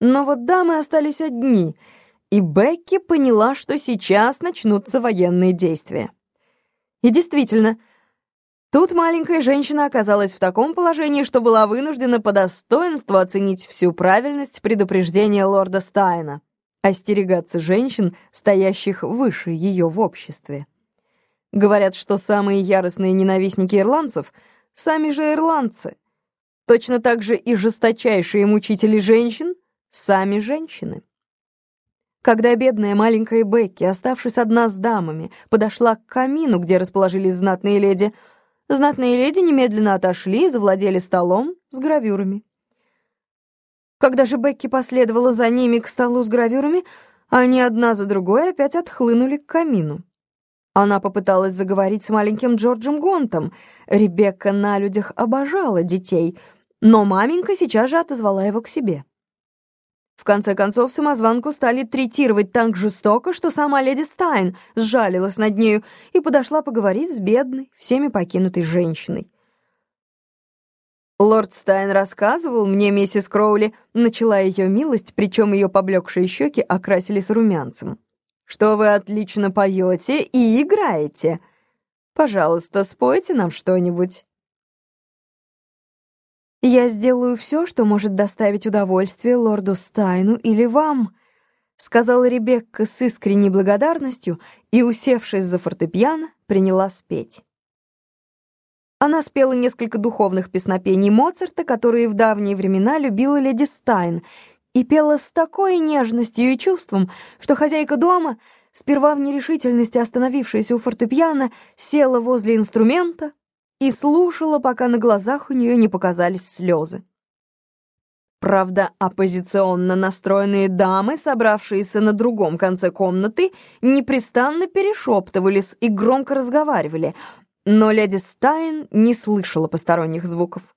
Но вот дамы остались одни, и Бекки поняла, что сейчас начнутся военные действия. И действительно, тут маленькая женщина оказалась в таком положении, что была вынуждена по достоинству оценить всю правильность предупреждения лорда Стайна остерегаться женщин, стоящих выше ее в обществе. Говорят, что самые яростные ненавистники ирландцев — сами же ирландцы. Точно так же и жесточайшие мучители женщин — сами женщины. Когда бедная маленькая Бекки, оставшись одна с дамами, подошла к камину, где расположились знатные леди, знатные леди немедленно отошли и завладели столом с гравюрами. Когда же Бекки последовала за ними к столу с гравюрами, они одна за другой опять отхлынули к камину. Она попыталась заговорить с маленьким Джорджем Гонтом. Ребекка на людях обожала детей, но маменька сейчас же отозвала его к себе. Конце концов, самозванку стали третировать так жестоко, что сама леди Стайн сжалилась над нею и подошла поговорить с бедной, всеми покинутой женщиной. Лорд Стайн рассказывал мне, миссис Кроули, начала ее милость, причем ее поблекшие щеки окрасились румянцем, что вы отлично поете и играете. Пожалуйста, спойте нам что-нибудь. «Я сделаю все, что может доставить удовольствие лорду Стайну или вам», сказала Ребекка с искренней благодарностью и, усевшись за фортепиано, приняла спеть. Она спела несколько духовных песнопений Моцарта, которые в давние времена любила леди Стайн, и пела с такой нежностью и чувством, что хозяйка дома, сперва в нерешительности остановившаяся у фортепиано, села возле инструмента и слушала, пока на глазах у нее не показались слезы. Правда, оппозиционно настроенные дамы, собравшиеся на другом конце комнаты, непрестанно перешептывались и громко разговаривали — но леди Стайн не слышала посторонних звуков.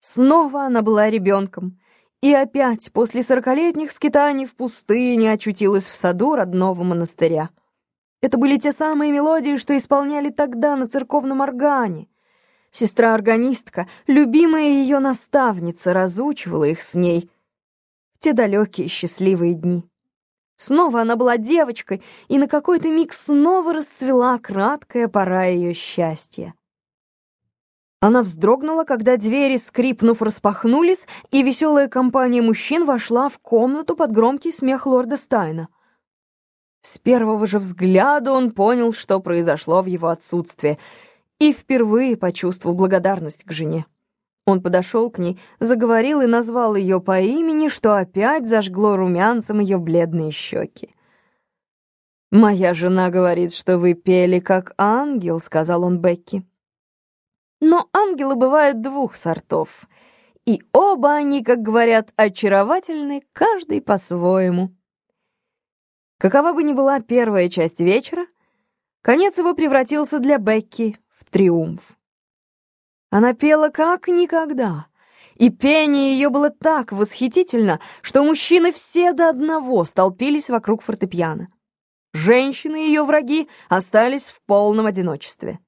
Снова она была ребенком, и опять после сорокалетних скитаний в пустыне очутилась в саду родного монастыря. Это были те самые мелодии, что исполняли тогда на церковном органе. Сестра-органистка, любимая ее наставница, разучивала их с ней в те далекие счастливые дни. Снова она была девочкой, и на какой-то миг снова расцвела краткая пора ее счастья. Она вздрогнула, когда двери, скрипнув, распахнулись, и веселая компания мужчин вошла в комнату под громкий смех лорда Стайна. Первого же взгляда он понял, что произошло в его отсутствие, и впервые почувствовал благодарность к жене. Он подошел к ней, заговорил и назвал ее по имени, что опять зажгло румянцем ее бледные щеки. «Моя жена говорит, что вы пели как ангел», — сказал он Бекки. «Но ангелы бывают двух сортов, и оба они, как говорят, очаровательны, каждый по-своему». Какова бы ни была первая часть вечера, конец его превратился для Бекки в триумф. Она пела как никогда, и пение ее было так восхитительно, что мужчины все до одного столпились вокруг фортепиано. Женщины, ее враги, остались в полном одиночестве.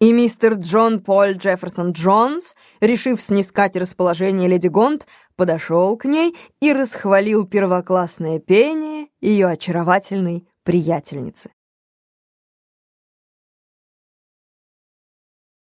И мистер Джон Поль Джефферсон Джонс, решив снискать расположение леди Гонт, подошел к ней и расхвалил первоклассное пение ее очаровательной приятельницы.